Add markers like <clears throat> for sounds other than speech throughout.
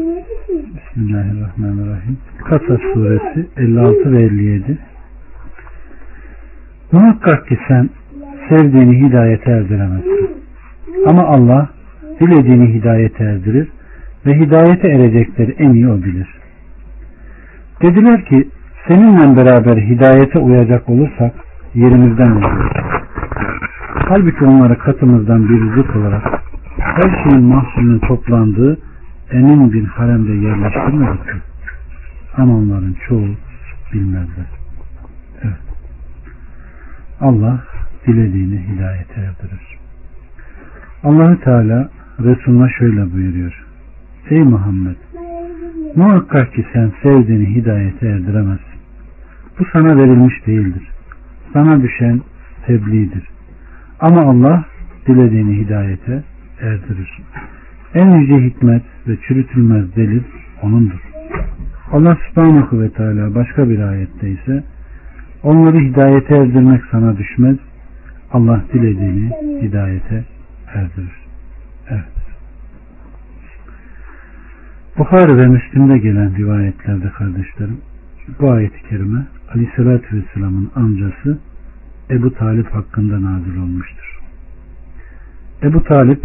Bismillahirrahmanirrahim. Kasas suresi 56 ve 57 Muhakkak ki sen sevdiğini hidayete erdiremezsin. Ama Allah dilediğini hidayete erdirir ve hidayete erecekleri en iyi o bilir. Dediler ki seninle beraber hidayete uyacak olursak yerimizden oluruz. Halbuki onları katımızdan bir rızık olarak her şeyin mahsulünün toplandığı emin bir haremde yerleştirmedik mi? Ama onların çoğu bilmezler. Allah dilediğini hidayete erdirir. Allahü Teala Resulüne şöyle buyuruyor. Ey Muhammed muhakkak ki sen sevdiğini hidayete erdiremezsin. Bu sana verilmiş değildir. Sana düşen tebliğdir. Ama Allah dilediğini hidayete erdirir. En yüce hikmet ve çürütülmez delil O'nundur. Allah subhanahu ve teala başka bir ayette ise onları hidayete erdirmek sana düşmez. Allah dilediğini hidayete erdirir. Evet. Bukhari ve Müslim'de gelen rivayetlerde kardeşlerim bu ayet-i kerime Aleyhisselatü Vesselam'ın amcası Ebu Talip hakkında nazil olmuştur. Ebu Talip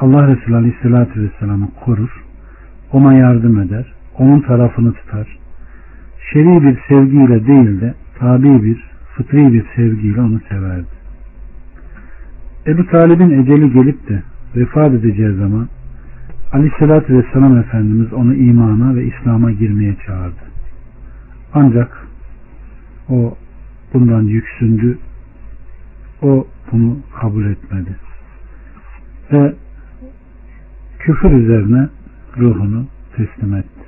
Allah Resulü Aleyhisselatü Vesselam'ı korur, ona yardım eder, onun tarafını tutar. Şer'i bir sevgiyle değil de tabi bir, fıtri bir sevgiyle onu severdi. Ebu Talib'in eceli gelip de vefat edeceği zaman Aleyhisselatü Vesselam Efendimiz onu imana ve İslam'a girmeye çağırdı. Ancak o bundan yüksündü. O bunu kabul etmedi. Ve küfür üzerine ruhunu teslim etti.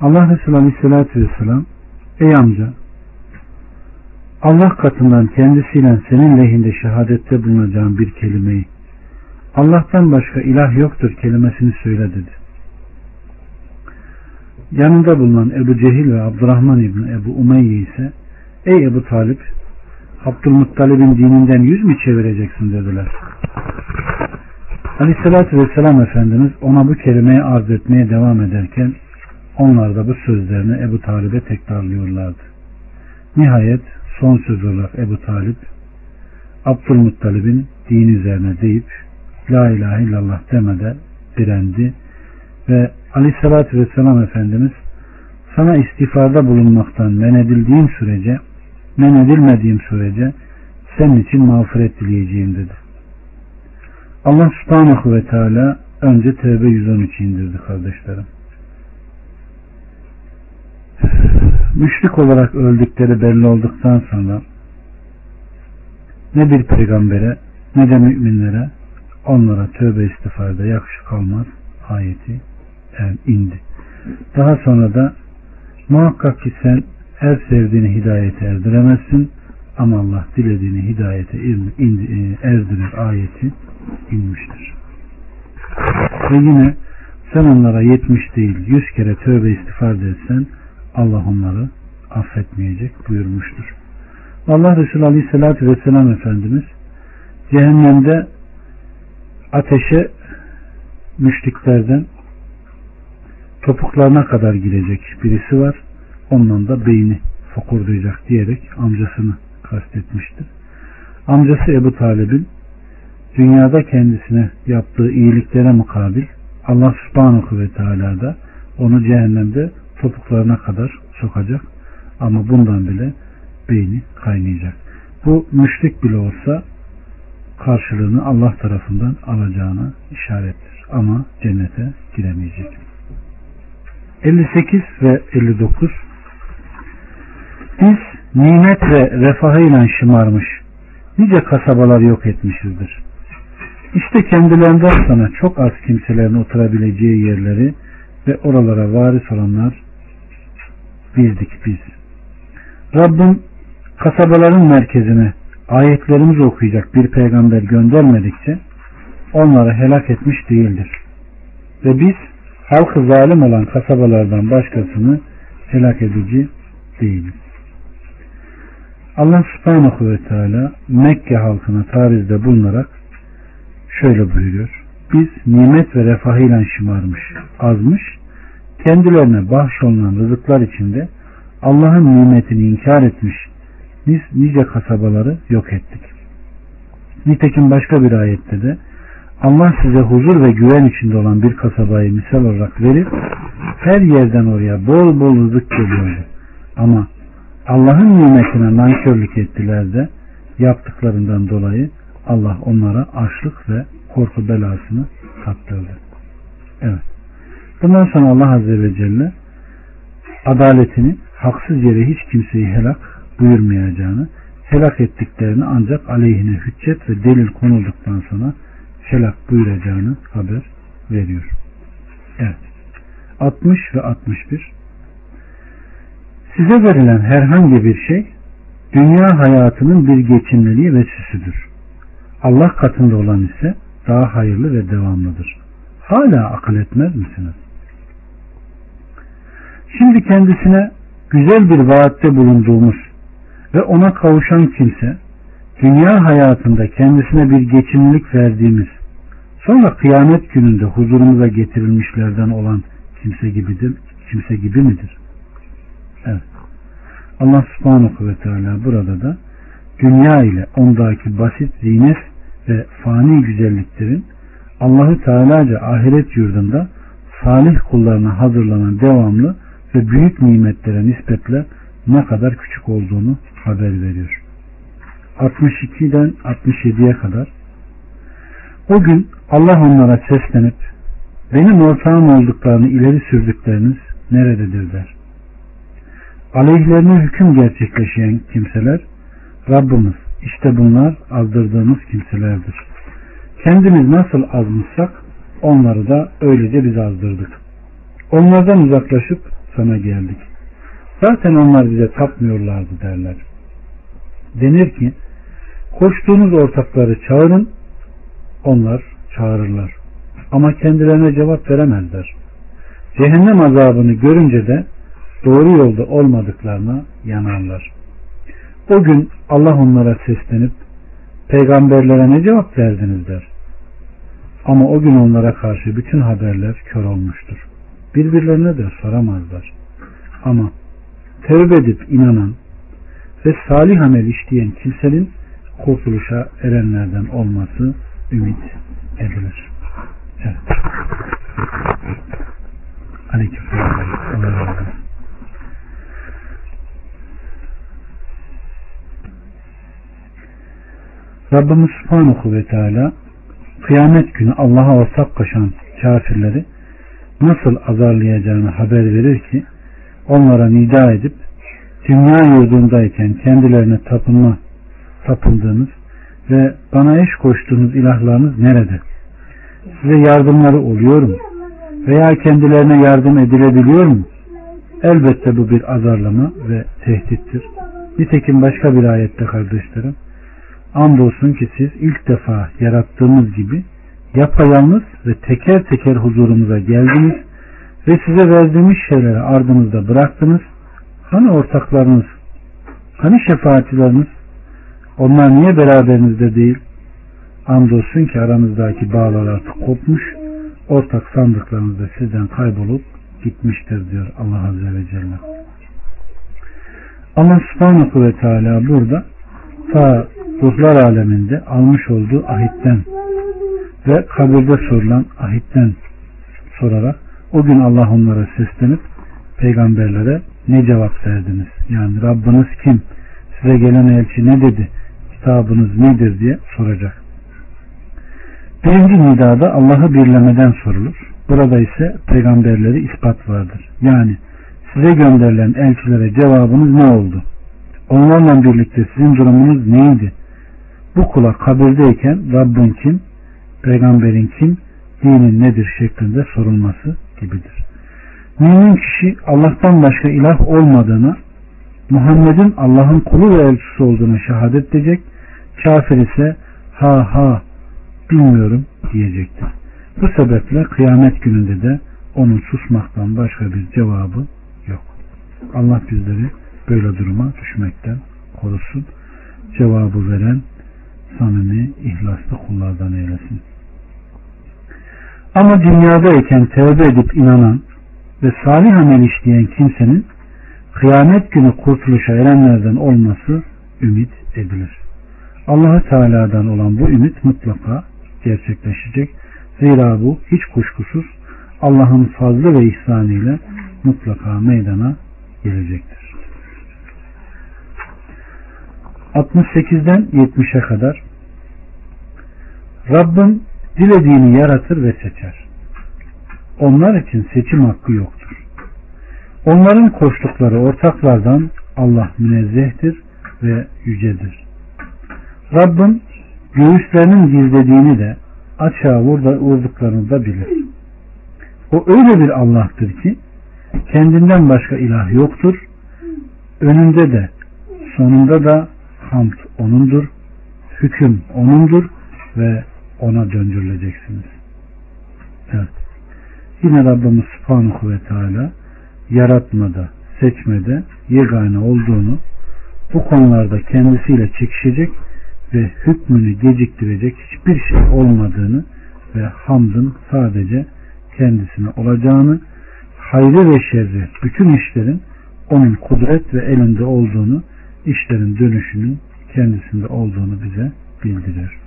Allah Resulü Aleyhisselatü Vesselam Ey amca Allah katından kendisiyle senin lehinde şehadette bulunacağın bir kelimeyi Allah'tan başka ilah yoktur kelimesini söyle dedi. Yanında bulunan Ebu Cehil ve Abdurrahman İbni Ebu Umeyye ise Ey Ebu Talip Abdülmuttalib'in dininden yüz mü çevireceksin dediler. Aleyhissalatü Vesselam Efendimiz ona bu kelimeyi arz etmeye devam ederken onlar da bu sözlerini Ebu Talib'e tekrarlıyorlardı. Nihayet son söz olarak Ebu Talip Abdülmuttalib'in din üzerine deyip La ilahe illallah demeden direndi ve Aleyhissalatü Vesselam Efendimiz sana istifarda bulunmaktan men edildiğim sürece men edilmediğim sürece senin için mağfiret dileyeceğim dedi. Allah subhanahu ve teala önce Tevbe 113 indirdi kardeşlerim. Müşrik olarak öldükleri belli olduktan sonra ne bir peygambere ne de müminlere onlara tövbe istifarda yakışık kalmaz ayeti indi. Daha sonra da muhakkak ki sen her sevdiğini hidayete erdiremezsin ama Allah dilediğini hidayete e, erdirir ayeti inmiştir. Ve yine sen onlara yetmiş değil yüz kere tövbe istiğfar etsen Allah onları affetmeyecek buyurmuştur. Allah Resulü Aleyhisselatü Vesselam Efendimiz cehennemde ateşe müşriklerden topuklarına kadar girecek birisi var. Ondan da beyni fokurdayacak diyerek amcasını kastetmiştir. Amcası Ebu Talib'in dünyada kendisine yaptığı iyiliklere mukabil Allah subhanahu ve teala da onu cehennemde topuklarına kadar sokacak ama bundan bile beyni kaynayacak. Bu müşrik bile olsa karşılığını Allah tarafından alacağına işarettir. Ama cennete giremeyecek. 58 ve 59 Biz nimet ve refahıyla şımarmış nice kasabalar yok etmişizdir. İşte kendilerinden sonra çok az kimselerin oturabileceği yerleri ve oralara varis olanlar bizdik biz. Rabbim kasabaların merkezine ayetlerimizi okuyacak bir peygamber göndermedikçe onları helak etmiş değildir. Ve biz halkı zalim olan kasabalardan başkasını helak edici değiliz. Allah subhanahu ve teala Mekke halkına tarizde bulunarak şöyle buyuruyor. biz nimet ve refahıyla şımarmış, azmış, kendilerine bahşolunan rızıklar içinde Allah'ın nimetini inkar etmiş nice kasabaları yok ettik. Nitekim başka bir ayette de Allah size huzur ve güven içinde olan bir kasabayı misal olarak verip her yerden oraya bol bol rızık geliyordu. Ama Allah'ın nimetine nankörlük ettiler de yaptıklarından dolayı Allah onlara açlık ve korku belasını tattırdı. Evet. Bundan sonra Allah Azze ve Celle adaletini haksız yere hiç kimseyi helak buyurmayacağını, helak ettiklerini ancak aleyhine hüccet ve delil konulduktan sonra helak buyuracağını haber veriyor. Evet. 60 ve 61 Size verilen herhangi bir şey dünya hayatının bir geçimliliği ve süsüdür. Allah katında olan ise daha hayırlı ve devamlıdır. Hala akıl etmez misiniz? Şimdi kendisine güzel bir vaatte bulunduğumuz ve ona kavuşan kimse dünya hayatında kendisine bir geçimlilik verdiğimiz sonra kıyamet gününde huzurumuza getirilmişlerden olan kimse gibidir, kimse gibi midir? Evet. Allah subhanahu ve teala burada da dünya ile ondaki basit zinet ve fani güzelliklerin Allahü Teala'ca ahiret yurdunda salih kullarına hazırlanan devamlı ve büyük nimetlere nispetle ne kadar küçük olduğunu haber veriyor. 62'den 67'ye kadar o gün Allah onlara seslenip benim ortağım olduklarını ileri sürdükleriniz nerededir der. Aleyhlerine hüküm gerçekleşen kimseler Rabbimiz işte bunlar azdırdığımız kimselerdir. Kendimiz nasıl azmışsak onları da öylece biz azdırdık. Onlardan uzaklaşıp sana geldik. Zaten onlar bize tapmıyorlardı derler. Denir ki koştuğunuz ortakları çağırın onlar çağırırlar. Ama kendilerine cevap veremezler. Cehennem azabını görünce de doğru yolda olmadıklarına yanarlar. O gün Allah onlara seslenip peygamberlere ne cevap verdiniz der. Ama o gün onlara karşı bütün haberler kör olmuştur. Birbirlerine de soramazlar. Ama tevbe edip inanan ve salih amel işleyen kimsenin kurtuluşa erenlerden olması ümit edilir. Evet. Aleyküm selam. Rabbimiz Subhanahu ve Teala kıyamet günü Allah'a ortak koşan kafirleri nasıl azarlayacağını haber verir ki onlara nida edip dünya yurdundayken kendilerine tapınma tapıldığınız ve bana eş koştuğunuz ilahlarınız nerede? Size yardımları oluyor mu? Veya kendilerine yardım edilebiliyor mu? Elbette bu bir azarlama ve tehdittir. Nitekim başka bir ayette kardeşlerim andolsun ki siz ilk defa yarattığımız gibi yapayalnız ve teker teker huzurumuza geldiniz ve size verdiğimiz şeyleri ardınızda bıraktınız. Hani ortaklarınız, hani şefaatçileriniz, onlar niye beraberinizde değil? Andolsun ki aranızdaki bağlar artık kopmuş, ortak sandıklarınız da sizden kaybolup gitmiştir diyor Allah Azze ve Celle. Allah subhanahu ve teala burada ta ruhlar aleminde almış olduğu ahitten ve kabirde sorulan ahitten sorarak o gün Allah onlara seslenip peygamberlere ne cevap verdiniz? Yani Rabbiniz kim? Size gelen elçi ne dedi? Kitabınız nedir diye soracak. Birinci nidada Allah'ı birlemeden sorulur. Burada ise peygamberleri ispat vardır. Yani size gönderilen elçilere cevabınız ne oldu? Onlarla birlikte sizin durumunuz neydi? Bu kula kabirdeyken Rabbin kim, peygamberin kim, dinin nedir şeklinde sorulması gibidir. Mümin kişi Allah'tan başka ilah olmadığını, Muhammed'in Allah'ın kulu ve elçisi olduğunu şehadet edecek, kafir ise ha ha bilmiyorum diyecektir. Bu sebeple kıyamet gününde de onun susmaktan başka bir cevabı yok. Allah bizleri böyle duruma düşmekten korusun. Cevabı veren samimi, ihlaslı kullardan eylesin. Ama dünyadayken tevbe edip inanan ve salih amel işleyen kimsenin kıyamet günü kurtuluşa erenlerden olması ümit edilir. allah Teala'dan olan bu ümit mutlaka gerçekleşecek. Zira bu hiç kuşkusuz Allah'ın fazlı ve ihsanıyla mutlaka meydana gelecektir. 68'den 70'e kadar Rabbim dilediğini yaratır ve seçer. Onlar için seçim hakkı yoktur. Onların koştukları ortaklardan Allah münezzehtir ve yücedir. Rabbim göğüslerinin gizlediğini de açığa vurduklarını da bilir. O öyle bir Allah'tır ki kendinden başka ilah yoktur. Önünde de sonunda da hamd O'nundur. Hüküm O'nundur ve O'na döndürüleceksiniz. Evet. Yine Rabbimiz Subhanahu ve Teala yaratmada, seçmede yegane olduğunu bu konularda kendisiyle çekişecek ve hükmünü geciktirecek hiçbir şey olmadığını ve hamdın sadece kendisine olacağını, hayrı ve şerri bütün işlerin onun kudret ve elinde olduğunu, işlerin dönüşünün kendisinde olduğunu bize bildiriyor.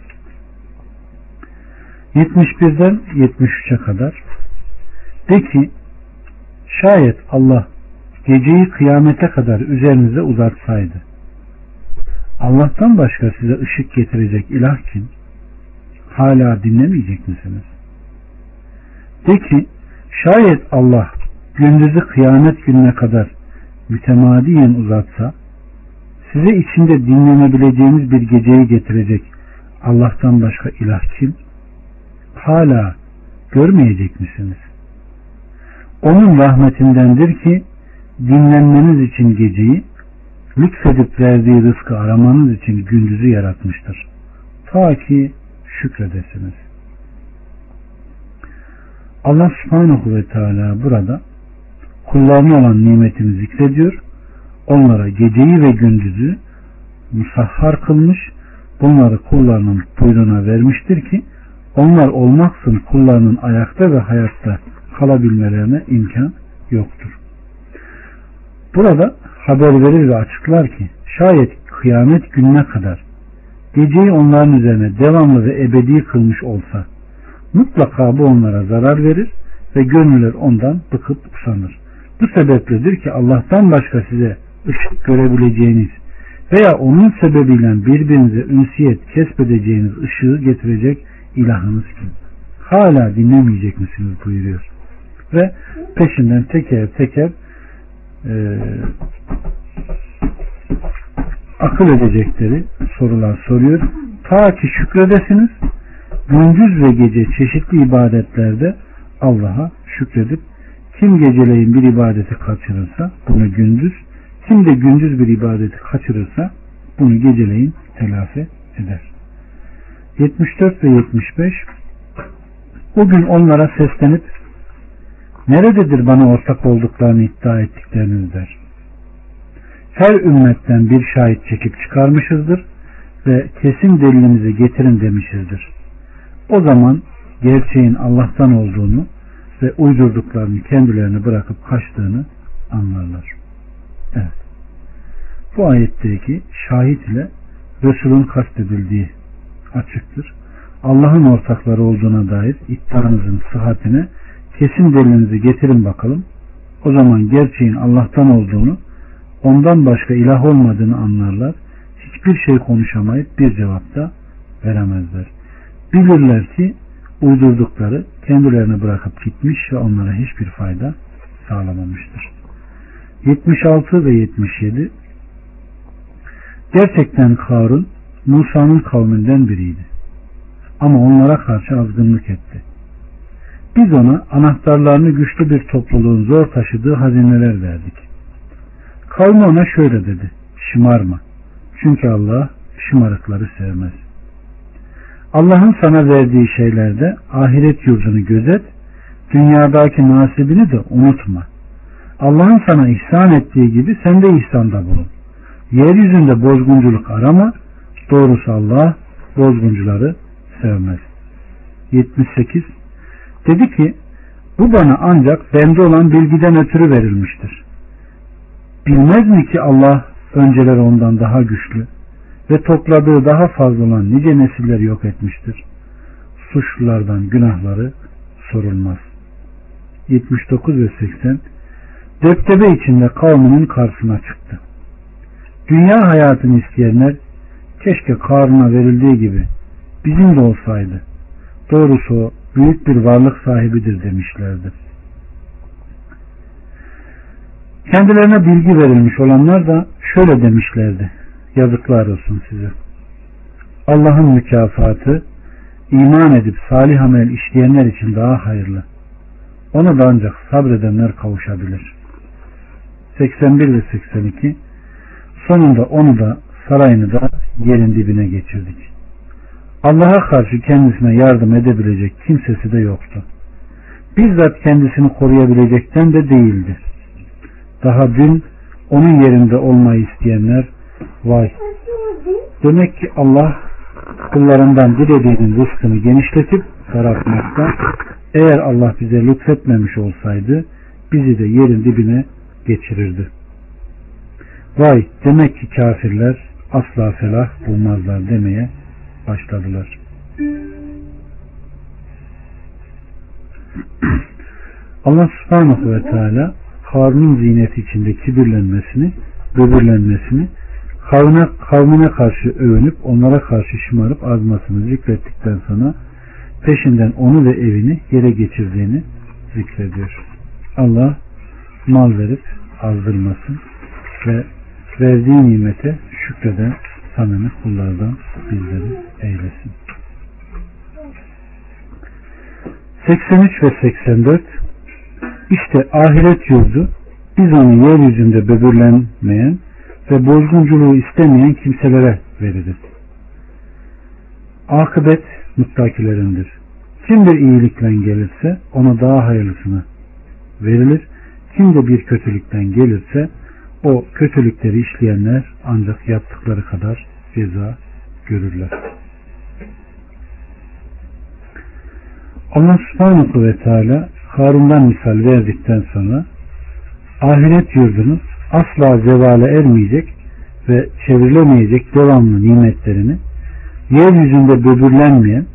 71'den 73'e kadar de ki şayet Allah geceyi kıyamete kadar üzerinize uzatsaydı Allah'tan başka size ışık getirecek ilah kim? Hala dinlemeyecek misiniz? De ki şayet Allah gündüzü kıyamet gününe kadar mütemadiyen uzatsa size içinde dinlenebileceğiniz bir geceyi getirecek Allah'tan başka ilah kim? Hala görmeyecek misiniz? Onun rahmetindendir ki dinlenmeniz için geceyi lütfedip verdiği rızkı aramanız için gündüzü yaratmıştır. Ta ki şükredesiniz. Allah subhanahu ve teala burada kullarına olan nimetini zikrediyor. Onlara geceyi ve gündüzü musahhar kılmış, bunları kullarının buyruğuna vermiştir ki onlar olmaksın kullarının ayakta ve hayatta kalabilmelerine imkan yoktur. Burada haber verir ve açıklar ki şayet kıyamet gününe kadar geceyi onların üzerine devamlı ve ebedi kılmış olsa mutlaka bu onlara zarar verir ve gönüller ondan bıkıp usanır. Bu sebepledir ki Allah'tan başka size ışık görebileceğiniz veya onun sebebiyle birbirinize ünsiyet kesbedeceğiniz ışığı getirecek ilahınız kim? Hala dinlemeyecek misiniz buyuruyor. Ve peşinden teker teker e, akıl edecekleri sorular soruyor. Ta ki şükredesiniz gündüz ve gece çeşitli ibadetlerde Allah'a şükredip kim geceleyin bir ibadeti kaçırırsa bunu gündüz kim de gündüz bir ibadeti kaçırırsa bunu geceleyin telafi eder. 74 ve 75 O gün onlara seslenip nerededir bana ortak olduklarını iddia ettikleriniz der. Her ümmetten bir şahit çekip çıkarmışızdır ve kesin delilimizi getirin demişizdir. O zaman gerçeğin Allah'tan olduğunu ve uydurduklarını kendilerini bırakıp kaçtığını anlarlar. Evet. Bu ayetteki şahit ile Resul'ün kastedildiği açıktır. Allah'ın ortakları olduğuna dair iddianızın sıhhatine kesin delilinizi getirin bakalım. O zaman gerçeğin Allah'tan olduğunu, ondan başka ilah olmadığını anlarlar. Hiçbir şey konuşamayıp bir cevap da veremezler. Bilirler ki uydurdukları kendilerini bırakıp gitmiş ve onlara hiçbir fayda sağlamamıştır. 76 ve 77 Gerçekten Karun Musa'nın kavminden biriydi. Ama onlara karşı azgınlık etti. Biz ona anahtarlarını güçlü bir topluluğun zor taşıdığı hazineler verdik. Kavmi ona şöyle dedi. Şımarma. Çünkü Allah şımarıkları sevmez. Allah'ın sana verdiği şeylerde ahiret yurdunu gözet, dünyadaki nasibini de unutma. Allah'ın sana ihsan ettiği gibi sen de ihsanda bulun. Yeryüzünde bozgunculuk arama, doğrusu Allah bozguncuları sevmez. 78 Dedi ki bu bana ancak bende olan bilgiden ötürü verilmiştir. Bilmez mi ki Allah önceleri ondan daha güçlü ve topladığı daha fazla olan nice nesilleri yok etmiştir. Suçlulardan günahları sorulmaz. 79 ve 80 Deptebe içinde kavminin karşısına çıktı. Dünya hayatını isteyenler keşke Karun'a verildiği gibi bizim de olsaydı. Doğrusu o büyük bir varlık sahibidir demişlerdi. Kendilerine bilgi verilmiş olanlar da şöyle demişlerdi. Yazıklar olsun size. Allah'ın mükafatı iman edip salih amel işleyenler için daha hayırlı. Ona da ancak sabredenler kavuşabilir. 81 ve 82 Sonunda onu da sarayını da yerin dibine geçirdik. Allah'a karşı kendisine yardım edebilecek kimsesi de yoktu. Bizzat kendisini koruyabilecekten de değildi. Daha dün onun yerinde olmayı isteyenler vay. Demek ki Allah kullarından dilediğinin rızkını genişletip daraltmakta. Eğer Allah bize lütfetmemiş olsaydı bizi de yerin dibine geçirirdi. Vay demek ki kafirler asla felah bulmazlar demeye başladılar. <clears throat> Allah subhanahu ve teala Harun'un ziyneti içinde kibirlenmesini, böbürlenmesini, kavmine, kavmine karşı övünüp onlara karşı şımarıp azmasını zikrettikten sonra peşinden onu ve evini yere geçirdiğini zikrediyor. Allah mal verip azdırmasın ve verdiği nimete şükreden samimi kullardan bizleri eylesin. 83 ve 84 İşte ahiret yurdu biz onu yeryüzünde böbürlenmeyen ve bozgunculuğu istemeyen kimselere veririz. Akıbet muttakilerindir. Kim bir iyilikle gelirse ona daha hayırlısını verilir. Kim de bir kötülükten gelirse o kötülükleri işleyenler ancak yaptıkları kadar ceza görürler. Allah subhanahu ve teala Harun'dan misal verdikten sonra ahiret yurdunun asla zevale ermeyecek ve çevrilemeyecek devamlı nimetlerini yeryüzünde böbürlenmeyen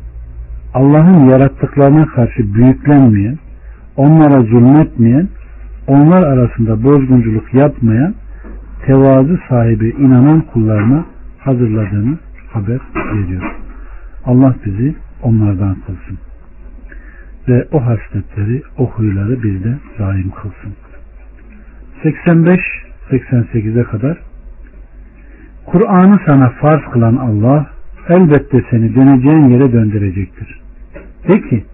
Allah'ın yarattıklarına karşı büyüklenmeyen onlara zulmetmeyen onlar arasında bozgunculuk yapmayan tevazu sahibi inanan kullarına hazırladığını haber veriyor. Allah bizi onlardan kılsın. Ve o hasletleri, o huyları bizde daim kılsın. 85-88'e kadar Kur'an'ı sana farz kılan Allah elbette seni döneceğin yere döndürecektir. Peki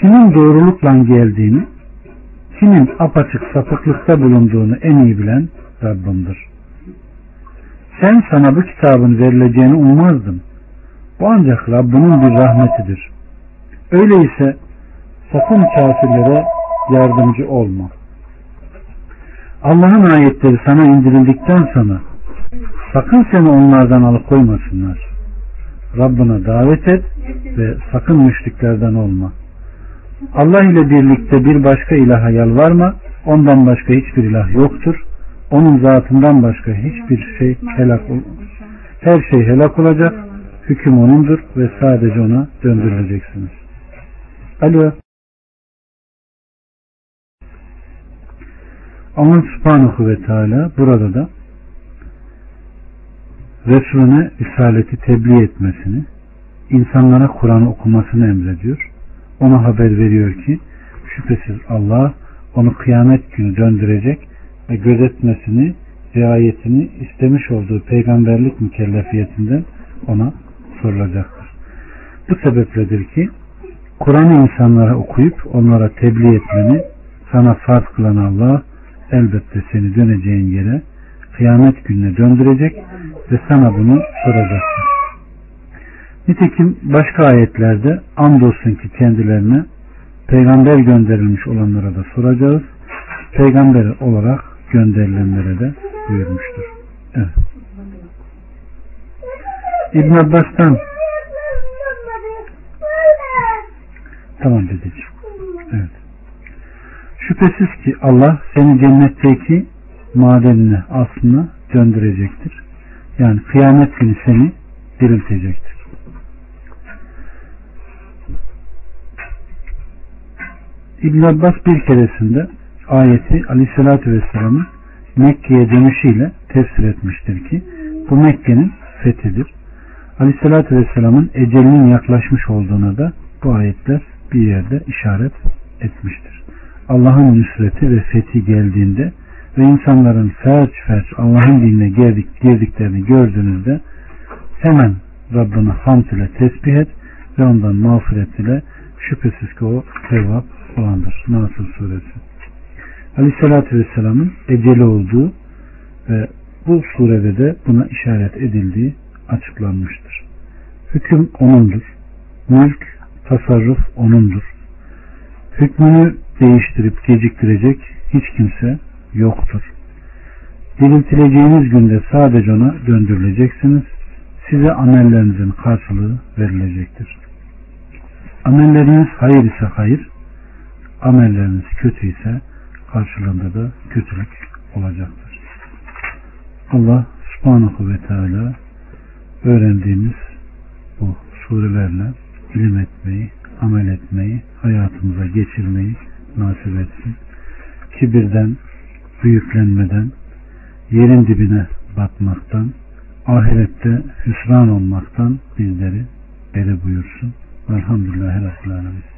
kimin doğrulukla geldiğini kimin apaçık sapıklıkta bulunduğunu en iyi bilen Rabbimdir. Sen sana bu kitabın verileceğini ummazdın. Bu ancak Rabbinin bir rahmetidir. Öyleyse sakın kafirlere yardımcı olma. Allah'ın ayetleri sana indirildikten sonra sakın seni onlardan alıkoymasınlar. Rabbına davet et ve sakın müşriklerden olma. Allah ile birlikte bir başka ilaha yalvarma. Ondan başka hiçbir ilah yoktur. Onun zatından başka hiçbir şey helak her şey helak olacak. Hüküm onundur ve sadece ona döndürüleceksiniz. Alo. Allah subhanahu ve teala burada da Resulüne risaleti tebliğ etmesini, insanlara Kur'an okumasını emrediyor ona haber veriyor ki şüphesiz Allah onu kıyamet günü döndürecek ve gözetmesini, riayetini istemiş olduğu peygamberlik mükellefiyetinden ona sorulacaktır. Bu sebepledir ki Kur'an'ı insanlara okuyup onlara tebliğ etmeni sana farz kılan Allah elbette seni döneceğin yere kıyamet gününe döndürecek ve sana bunu soracaktır. Nitekim başka ayetlerde andolsun ki kendilerine peygamber gönderilmiş olanlara da soracağız. Peygamber olarak gönderilenlere de buyurmuştur. Evet. İbn Abbas'tan Tamam dedeciğim. Evet. Şüphesiz ki Allah seni cennetteki madenine aslına döndürecektir. Yani kıyamet günü seni diriltecektir. İbn Abbas bir keresinde ayeti Aleyhisselatü Vesselam'ın Mekke'ye dönüşüyle tefsir etmiştir ki bu Mekke'nin fethidir. Aleyhisselatü Vesselam'ın ecelinin yaklaşmış olduğuna da bu ayetler bir yerde işaret etmiştir. Allah'ın nüsreti ve fethi geldiğinde ve insanların ferç ferç Allah'ın dinine girdik, girdiklerini gördüğünüzde hemen Rabbini hamd ile tesbih et ve ondan mağfiret ile şüphesiz ki o sevap olandır. Nasıl suresi. Aleyhissalatü Vesselam'ın eceli olduğu ve bu surede de buna işaret edildiği açıklanmıştır. Hüküm O'nundur. Mülk, tasarruf O'nundur. Hükmünü değiştirip geciktirecek hiç kimse yoktur. Diriltileceğiniz günde sadece ona döndürüleceksiniz. Size amellerinizin karşılığı verilecektir. Amelleriniz hayır ise hayır, amelleriniz kötü ise karşılığında da kötülük olacaktır. Allah subhanahu ve teala öğrendiğimiz bu surelerle ilim etmeyi, amel etmeyi, hayatımıza geçirmeyi nasip etsin. Kibirden, büyüklenmeden, yerin dibine batmaktan, ahirette hüsran olmaktan bizleri beri buyursun. Velhamdülillahi Rabbil Alemin.